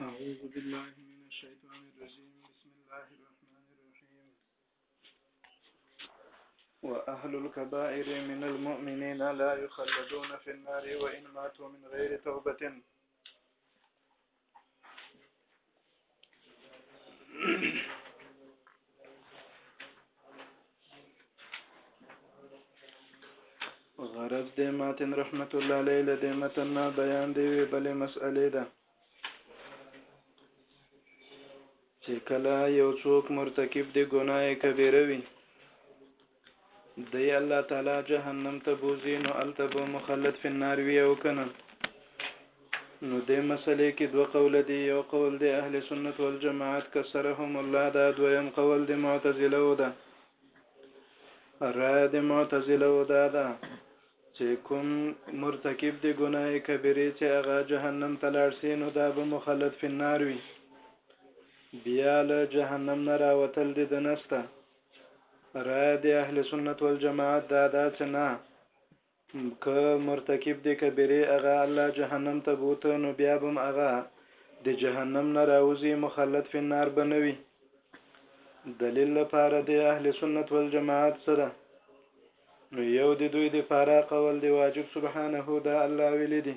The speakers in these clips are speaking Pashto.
أعوذ بالله من الشيطان الرجيم بسم الله الرحمن الرحيم وأهل الكبائر من المؤمنين لا يخلدون في النار وإن ماتوا من غير توبة غرض د ماتن رحمت الله علیه له دې متن نه بیان دی وی بلې مسئلې ده چې کله یو څوک مرتکب دی ګناه کبیره وي دی الله تعالی جهنم ته بوزي نو الته به مخلد فی النار وی او کنه نو د مسلې کې دوه قول دي یو قول د اهل سنت والجماعت کسرهم الله دا دویم قول د معتزله و ده را د معتزله و ده ده چې کوم مرتکب د ګناه کبیره چې هغه جهنم ته لاړ سي نو دا به مخلد فی النار وي بیا له جهنم نه راوتل دي د نسته رای د اهل سنت والجماعت دا ده چې نه که مرتکب د کبیره هغه الله جهنم ته بوته نو بیا بم هغه د جهنم نه راوځي مخلد فی النار بنوي دلیل لپاره د اهل سنت والجماعت سره نو یو د دوی د پاره قول دی واجب سبحانه دا الله ویلی دی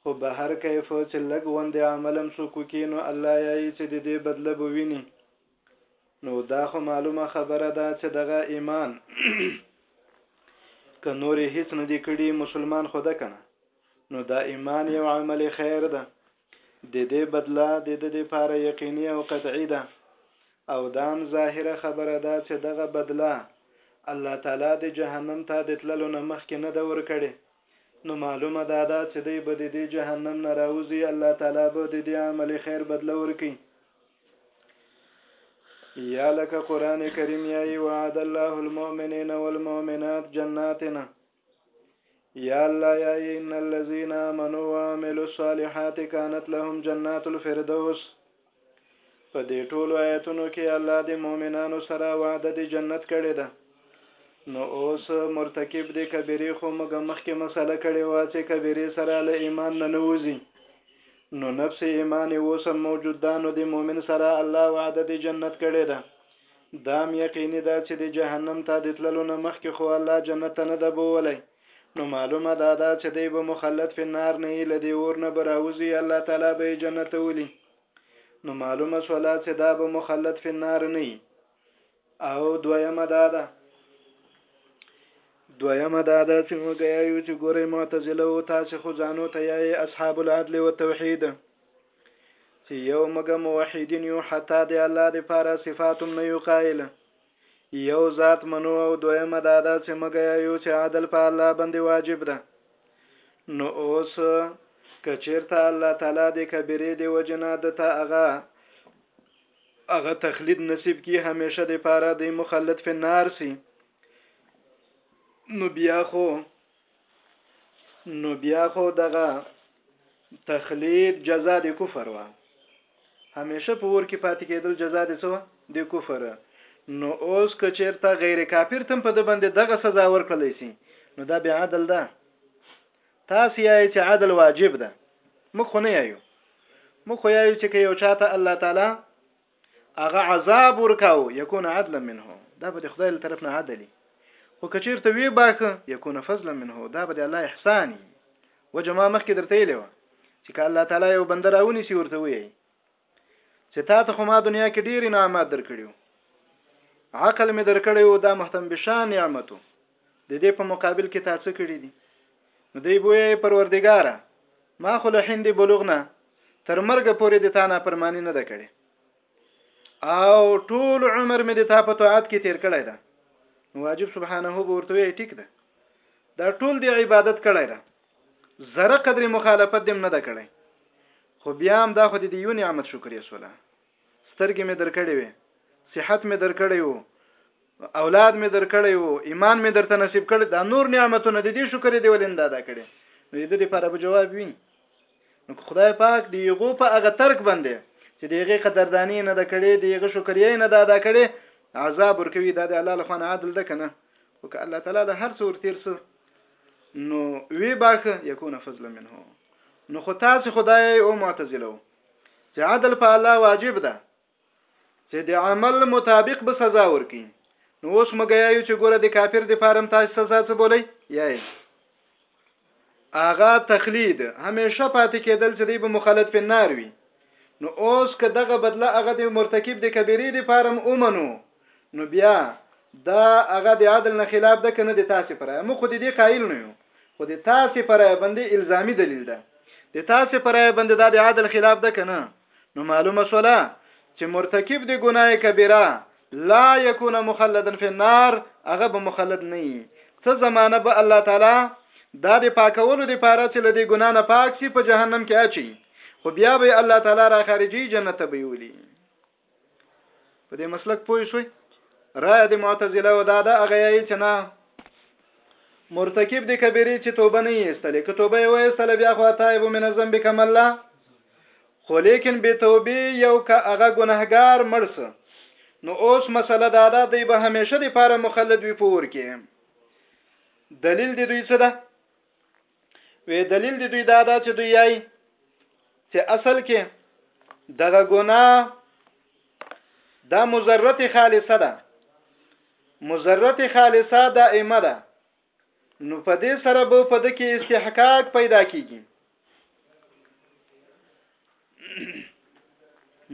خو بهر کیف چې لږ غوندې عمل هم څوک وکړي نو الله یایي چې د دې بدله به ویني نو دا خو معلومه خبره ده چې دغه ایمان که نور هیڅ نه دی کړي مسلمان خو ده کنه نو دا ایمان یو عمل خیر ده د دې بدله د دې لپاره یقیني او قطعي ده او دام ظاهره خبره ده چې دغه بدله الله تعالی د جهنم ته د تللو نه مخکې نه ده ورکړې نو معلومه دا ده چې دی به د دې جهنم نه راوځي الله تعالی به د دې عمل خیر بدله ورکړي یا لکه قران کریم یای وعد الله المؤمنین والمؤمنات جناتنا یا الله یای ان الذين امنوا وعملوا الصالحات كانت لهم جنات الفردوس په دې ټولو آیتونو کې الله د مؤمنانو سره وعده د جنت کړې ده نو اوس مرتکب د کبیره خو موږ مخکې مسله کړې و چې کبیره سره له ایمان نه نوځي نو نفس ایمان اوس موجود ده نو د مؤمن سره الله وعده د جنت کړې ده دام یقیني ده چې د جهنم ته د تللو نه مخکې خو الله جنت ته نه ده بولی نو معلومه دا ده چې دی به مخلد فی النار نه له دې اور نه به راوځي الله تعالی به یې جنت ته ولي نو معلومه سوله چې دا به مخلد فی النار نه او دویمه دا ده دویمه دا ده چې موږ یو چې ګورې معتزله او تاسو خو ځانو ته یې اصحاب العدل او توحید چې یو موږ موحدین یو حتی د الله لپاره صفاتم نه یو قائل يو ذات منو او دويمه دا ده چې موږ يو چې عدل په الله باندې واجب ده نو اوس کچیرته الله تعالی د کبیره دی وجنا د تا اغا اغا تخلید نصیب کی همیشه د پاره د مخلد فی نار سی نو بیا خو نو بیا خو دغه تخلید جزا د کفر وه همیشه په ور کې پاتې کېدل جزا د څه د کفر نو اوس که چیرته غیر کافر تم په د باندې دغه سزا ورکړل شي نو دا به عدل ده تاسو یې چې عدل واجب ده موږ خو نه یو موږ خو یو چې یو چاته الله تعالی هغه عذاب ورکاو یکون عدلا منه دا به د خدای له طرف نه عدلی خو کچیرته وی باکه یکون فضلا منه دا به د الله احسان وي وجه ما مخکې درته ویلې وه چې که الله تعالی یو بنده راونی سی ورته وی چې تا ته خو ما دنیا کې ډیر انعامات درکړیو عقل می درکړیو دا محتم بشان نعمتو د دې په مقابل کې تا څه کړي دي نو دی بویا یې پروردګاره ما خو له هندي بلوغ نه تر مرګ پورې د تا نه پرمانی نه ده کړې او ټول عمر مې د تا په طاعت کې تیر کړی ده نو واجب سبحانه به ورته وی ټیک ده دا ټول دی عبادت کړی ده زره قدر مخالفت دم نه ده کړی خو بیا هم دا خو د یو نعمت شکرې سوله سترګې مې درکړې وې صحت مې درکړی وو اولاد مې درکړی وو ایمان مې درته نصیب کړ دا نور نعمتونه د دې شکر دی ولې نه ادا کړي نو دې لپاره به جواب وي نو خدای پاک دی یغو په هغه ترک باندې چې دیغه قدردانی نه د کړي دیغه شکریا نه د ادا کړي عذاب ورکوي دا د الله لخوا عادل ده کنه او که الله تعالی د هر څور تیر سو نو وی باخه یکونه فضل منه نو خو تاسو خدای او معتزله چې عدل په الله واجب ده چې د عمل مطابق به سزا ورکړي نو اوس مګیا یو چې ګوره د کافر د فارم تاسو سزا څه بولئ یای اغا تخلید همیشه پاتې کېدل چې دی به مخالد په نار وي نو اوس که دغه بدله هغه د مرتکب د کبیره د فارم اومنو نو بیا دا هغه د عدل نه خلاف ده کنه د تاسو پر رائے موږ خو دې قائل نه یو خو د تاسو پر رائے باندې الزامي دلیل ده د تاسو پر رائے باندې دا د عدل خلاف ده کنه نو معلومه شولا چې مرتکب د ګناه کبیره لا یکون مخلدا فی النار هغه به مخلد نه وي څه زمانہ به الله تعالی دا د پاکولو د پاره چې لدی ګنا نه پاک شي په جهنم کې اچي خو بیا به الله تعالی را خارجي جنت ته ویولي په دې مسلک پوه شوي رائے د معتزله او دا دا غیای چې نه مرتکب د کبیره چې توبه نه ایستلې که توبه یې وایستله بیا خو تایب من الذنب کما الله خو لیکن به توبه یو که هغه ګناهګار مرس نو اوس مسله دا ده دی به همیشه د پاره مخلد وی پور کې دلیل دی دوی څه ده وی دلیل دی دوی دا دا چې دوی یای چې اصل کې دغه ګناه دا مزرت خالصه ده مزرت خالصه دا ایمه ده نو په دې سره به په دکې استحقاق پیدا کیږي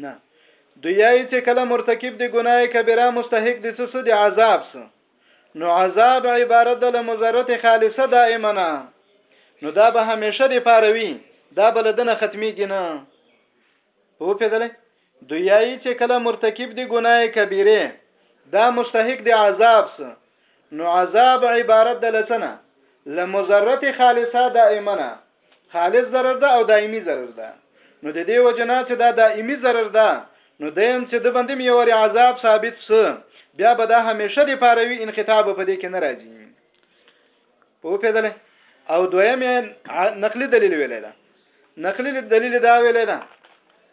نه دویای چې کله مرتکب دی ګناه کبیره مستحق دي څه دي عذاب سو نو عذاب عبارت ده له مزرت خالصه دائمه نه نو دا به همیشه دی پاروي دا بلدنه ختميږي نه په پیدلې دویای چې کله مرتکب دی ګناه کبیره دا مستحق دی عذاب سو نو عذاب عبارت ده لسنه لمزرت خالصه دائمنه خالص ضرر ده او دایمي ضرر ده نو د دې وجنا چې دا دایمي ضرر ده نو دیم چې د بندې میوري عذاب ثابت سه بیا به دا همیشه د پاروي انخطاب په دې کې نه راځي په پیدل او دویم نقلی دلیل ویل ده نقلی دلیل دا ویل ده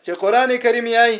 چې قران کریم یې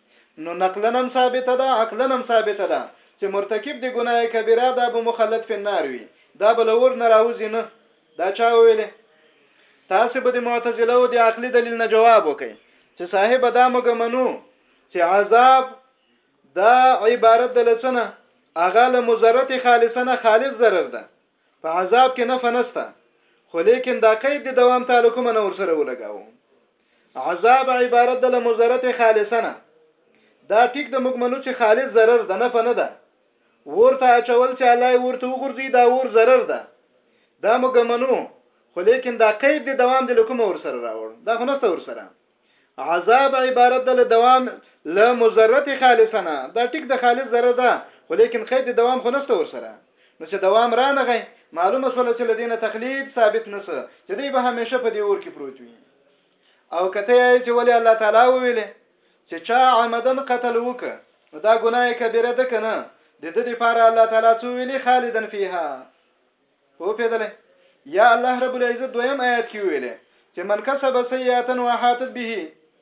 نو نقلا هم ثابته ده عقلا هم ثابته ده چه مرتکب د ګناه کبیره دا به مخلد فی النار وی دا به له اور نه راوځی نه دا چا وویلی تاسو به د معتزله د عقلی دلیل نه جواب وکئ چې صاحب دا موږ منو چې عذاب دا عبارت د لڅنه اغه له مزرت خالصنه خالص ضرر ده په عذاب کې نه فنسته خو لیکن دا قید د دوام تعلق منور سره ولګاو عذاب عبارت ده له مضرت خالصه نه دا ټیک د موږ منو چې خالص ضرر ده نه په نه ده ورته اچول چې الله یې ورته وغورځي دا ور ضرر ده دا موږ منو خو لیکن دا قید دی دوام دی لکوم ور سره راوړ دا خو نسته ور سره عذاب عبارت ده له دوام له مضرت خالصه نه دا ټیک د خالص ضرر ده خو لیکن قید دی دوام خو نسته ور سره نو چې دوام رانغی، معلومه شوله چې له دې نه تخلید ثابت نه شو چې دی به همېشه په دې اور کې پروت وي. او که ته یې چې ولې الله تعالی وویلې چې چا عمداً قتل وکړ نو دا ګناه کبیره ده که نه، د ده دپاره الله تعالی څه ویلي خالدا فیها. وپېدلې؟ یا الله رب العزت دویم آیات کې وویلې چې من کسب سیئة وحاتت به.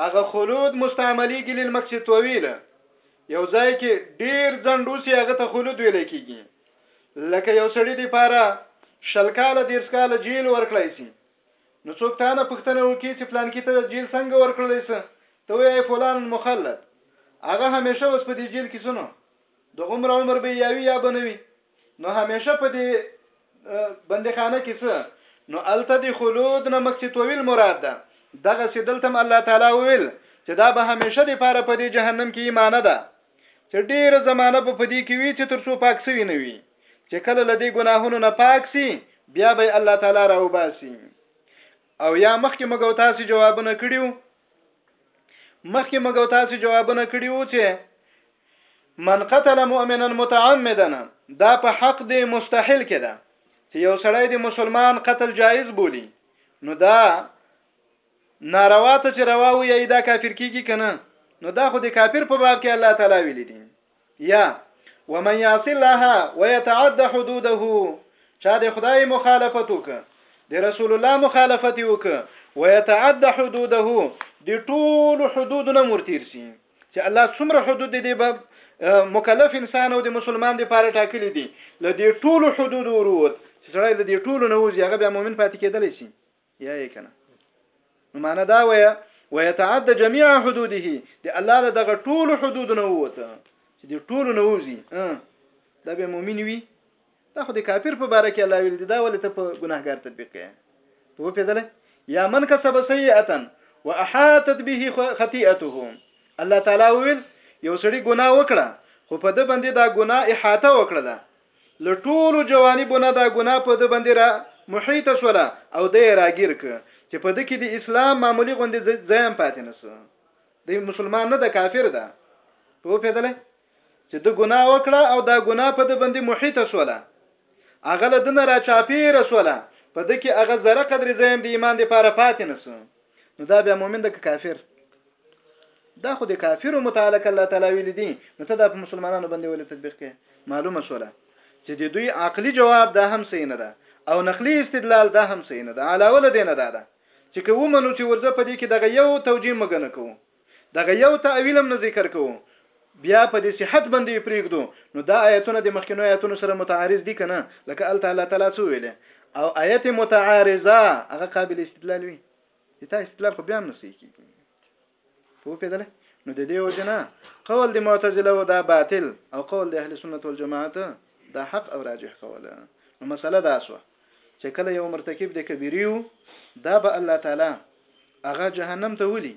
هغه خلود مستعمليږي للمکث طويل یو ځای کې ډیر ځنډ اوسي هغه ته خلود ویل کیږي لکه یو سړی دی پاره شل کاله دیرس کاله جیل ورکړای سي نو څوک تا نه پښتنه وکي چې پلان کې ته جیل څنګه ورکړل سي ته وایې فلان مخلد هغه همیشه وس په دې جیل کې سنو د غمر عمر به یاوی یا بنوي نو همیشه په دې بندخانه کې څه نو الته د خلود نه مکسي طويل مراد ده دغه سیدلتم الله تعالی ویل چې دا به همیشه د پاره په دې جهنم کې ایمانه ده چې ډیره زمانه به پدې کې وی چې تر څو پاک سوي نه وي چې کله لدی ګناهونو نه پاک سي بیا به الله تعالی راوباسي او یا مخکې مګو تاسو جوابونه کړیو مخکې مګو تاسو جوابونه کړیو چې من قتل مؤمنا متعمدا دا په حق دی مستحیل کې ده چې یو سړی د مسلمان قتل جایز بولی نو دا ناروا ته چې روا وي دا کافر کیږي کنه نو دا خو د کافر په باب کې الله تعالی ویل دي یا ومن یعص الله ويتعد حدوده چا د خدای مخالفت وک د رسول الله مخالفت وک ويتعد حدوده د ټول حدودونه مرتیر سي چې الله څومره حدود دي به مکلف انسان او د مسلمان د پاره ټاکلي دي لدې ټول حدود وروت چې سړی لدې ټول نه وځي هغه بیا مؤمن پاتې کېدلی شي یا یې کنه نو معنا دا وایي ويتعدى جميع حدوده د الله له دغه ټول حدود نه ووته چې د ټول نه وځي دا به مؤمن وي دا خو د کافر په باره کې الله ویل دا ولې ته په ګناهګار تطبیق کوي په پیدله یا من کسب سیئه واحاطت به خطیئته الله تعالی ویل یو سړی ګناه وکړه خو په د باندې دا ګناه احاطه وکړه له ټولو جوانبو نه دا ګناه په ده باندې را محیطه شوله او ده یې راګیر کړ چې په ده کې د اسلام معمولي غوندې ځای هم پاتې نه شو دی مسلمان نه ده کافر ده په وپېدله چې د ګناه وکړه او دا ګناه په د بندي محیط شوله هغه له دنه را چاپیره شوله په د کې هغه زره قدرې زیم د ایمان د پاره پاتې نسو نو دا بیا مؤمن ده که کافر دا خو د کافرو متعلق الله تعالی ویل دي نو ته دا په مسلمانانو باندې ولې تطبیق کې معلومه شوله چې د دوی عقلی جواب دا هم صحیح نه ده او نقلی استدلال دا هم صحیح نه ده علاوه له دې نه دا ده چې که ومنو چې ورځ په دې کې دغه یو توجیه مګنه کوو دغه يو تأويل هم نه ذکر کوو بيا په دې صحت باندې يې پريږدو نو دا آيتونه د مخکنو آيتونو سره متعارض دي کنه لکه الته الله تعالی څه ويل او آيت متعارضه هغه قابل استدلال وي د تا استدلال خو بیا هم نه صحیح کیږي په پیدل نو د دې وجنه قول د معتزله و دا باطل او قول د اهل سنت والجماعت دا حق او راجح قوله نو مسله دا شوه چه کله یو مرتکب د کبیریو دا به الله تعالی هغه جهنم ته ولي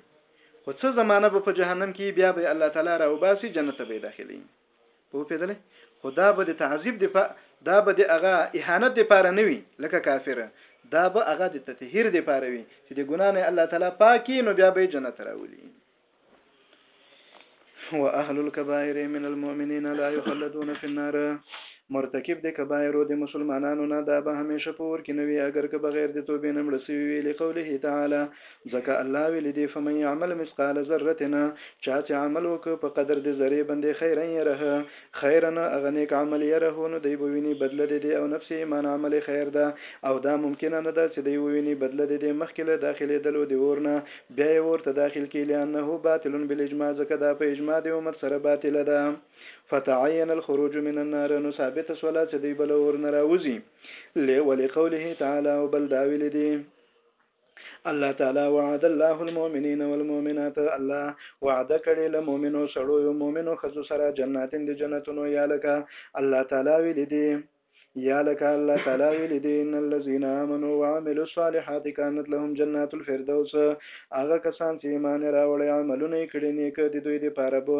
خو څه زمانه به په جهنم کې بیا به الله تعالی را وباسي جنت ته به داخلي په پیدل خدا به د تعذيب د دا به د هغه اهانت د پاره نه وي لکه کافر دا به هغه د تطهیر د پاره وي چې د ګنا نه الله تعالی پاکي نو بیا به جنت راولي واهل الكبائر من المؤمنين لا يخلدون في النار مرتکب د کبائر د مسلمانانو نه دا به همیشه په اور کې نه وي اگر که بغیر د توبې نه مړ سوي وي لقوله تعالی ځکه الله ویلي دی فمن يعمل مثقال ذرتنا چا چې عمل وکړ په قدر د ذرې باندې خیرا یره خير نه هغه نيک عمل يره نو دی به ويني بدله د دې او نفس ايمان عمل خير ده او دا ممکنه نه ده چې دی وويني بدله د دې مخکې له داخليدلو د اور نه بيا يې اور ته داخل کړي لانه باطل بالاجماع ځکه دا په اجماع د امت سره باطله ده فتعين الخروج من النار نو ثابته شوله چې دی به له اور نه راوځي له ولقوله تعالی او بل دا ويلي دي. الله تعالی وعد الله المؤمنین والمؤمنات الله وعده کړې له مؤمنو سړیو مؤمنو ښځو سره جناتین د جنتونو یا لکه الله تعالی ویلي دي یا لکه الله تعالی ویلي دي ان الذين آمنوا وعملوا الصالحات كانت لهم جنات الفردوس هغه کسان چې ایمان راوړی عملونه یې کړي نیک د دوی دپاره به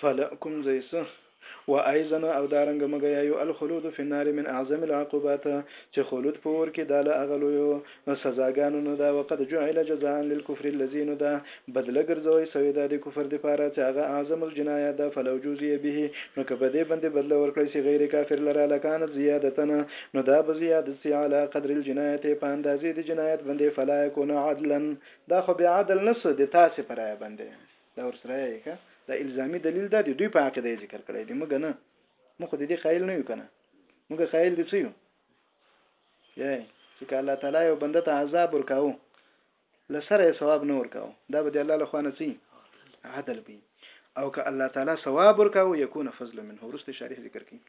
فلأکم زیسه و ایزن او دارنګ مګیایو الخلود فی النار من اعظم العقوبات چې خلود په اور کې دا له هغه لویو سزاګانو نه ده وقد جعل جزاء للکفر الذي نو ده بدله ګرځوی سوې ده د کفر دپاره چې هغه اعظم الجنایه ده فلو جوزی به نو که په دې باندې بدله ورکړی سي غیر کافر لره لکانت زیادتا نو دا به زیادت سي علی قدر الجنایت په اندازې د جنایت باندې فلا یکون عدلا دا خو بیا عدل نه سو د تاسې په رایه بندی دا ورسره یی که دا الزامی دلیل دا دی دوی په عقیده یی ذکر کړی دی موږ نه موږ خو د دې قائل نه یو کنه موږ قائل دي څه یو یی چې که الله تعالی یو بنده ته عذاب ورکاو لسره یې ثواب نه ورکاو دا به د الله له خوا نه څه عدل وي او که الله تعالی ثواب ورکاو یکون فضل منه ورسته شارح ذکر کوي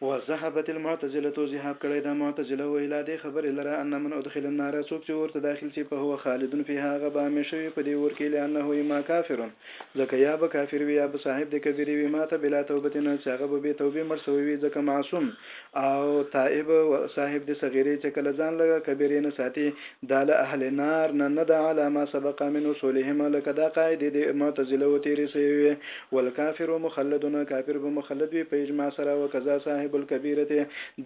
وذهبت المعتزلة ذهاب کړی ده معتزله و الی دې خبرې لره ان من ادخل النار څوک چې اور ته داخل شي فهو خالد فیها هغه به همیشه وي په دې اور کې لانه اما کافر ځکه یا به کافر وي یا به صاحب د کبیرې وي مات بلا توبة چې هغه به بې توبې مړ شوی وي ځکه معصوم او تائب صاحب د صغیرې چې کله ځان له کبیرې نه ساتي دا له اهل نار نه نه ده علی ما سبق من اصولهم لکه دا قاعدې د معتزلوو تېرې سوې وې، والکافر مخلد کافر به مخلد وي په اجماع سره، وکذا صاحب الکبیرة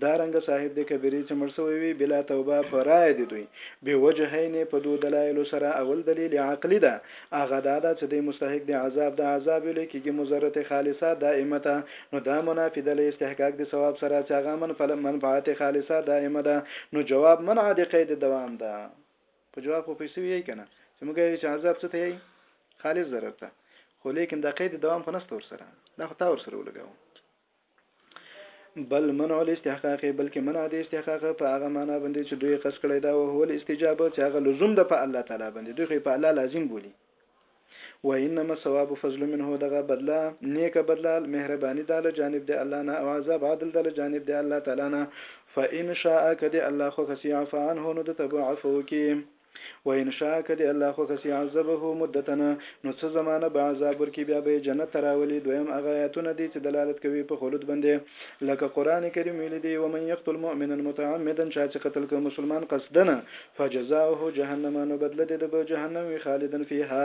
دا رنګه صاحب د کبیرې چې مړ سوی وي بلا توبة په رأی د دوی، بوجهین په دوو دلایلو سره، اول دلیل یې عقلي ده هغه دا ده چې دی مستحق د عذاب ده، عذاب ویلی کیږي مضرت خالصه دائمه ته، نو دا منافي ده له استحقاق د ثواب سره چې هغه منفعت خالصه دائمه ده، نو جواب منع د قید دوام ده. په جواب خو پوه سوي یئ که نه چې موږ وایو چې عذاب څه ته یئ؟ خالص ضرر ته، خو لیکن دا قید دوام خو نسته ورسره، دا خو تا ورسره ولګاوه. بل منع الاستحقاق بلکې منع د استحقاق په هغه معنا باندې چې دوی قص کړی دا او هو الاستجابه چې هغه لزوم د په الله تعالی باندې دوی خو په الله لازم بولی و انما ثواب فضل منه دغه بدلا نیکه بدلا مهرباني د الله جانب د الله نه او عذاب عدل د الله جانب د الله تعالی نه فإن شاء کدی الله خو خسی عفان هونو د تبو عفو کې وان شاء که د الله خوښه سي عذبه مدتنا نو څه زمانه به عذاب ورکي بیا به یې جنت ته راولي دویم هغه آیاتونه دي چې دلالت کوي په خلود باندې لکه قرآن کریم ویلي دي ومن یقتل مؤمنا متعمدا چا چې قتل کړ مسلمان قصداً فجزاؤه جهنم نو بدله دې د به جهنم وي خالدا فیها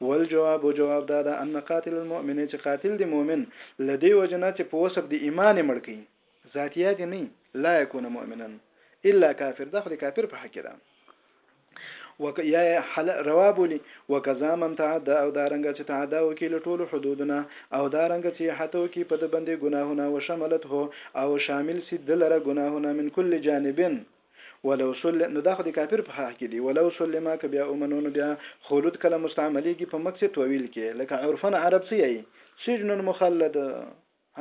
والجواب، جواب دا ده، ان قاتل المؤمن، چې قاتل د مؤمن له دې وجې نه چې په وصف د ایمان یې مړ کړي، ذاتیات یې نه لا یکون مؤمنا الا کافر، دا خو د کافر په حق کې ده. وک یا حل روا بولی وکذا من تعدا او دارنګ چې تعدا وکي له ټولو حدودنا او دارنګ چې حتو کې په د بندې ګناهونه وشملت هو او شامل سي دلره ګناهونه من کل جانبن ولو سلم نو دا خو د کافر په حق کې دي ولو سلم که بیا ومنو نو بیا خلود کله مستعملیږي په مکث طویل کې لکه عرفا عرب څه یایي سجن مخلد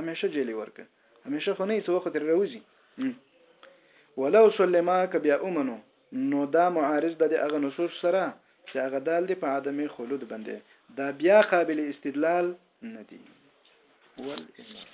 همیشه جیلی ورکه همیشه خو نه څه وخت تر راوځي ولو سلم که بیا ومنو نو دا معارض د هغه نصوص سره چې هغه دال دی په عدم خلود باندې دا بیا قابل استدلال نه دی والإمام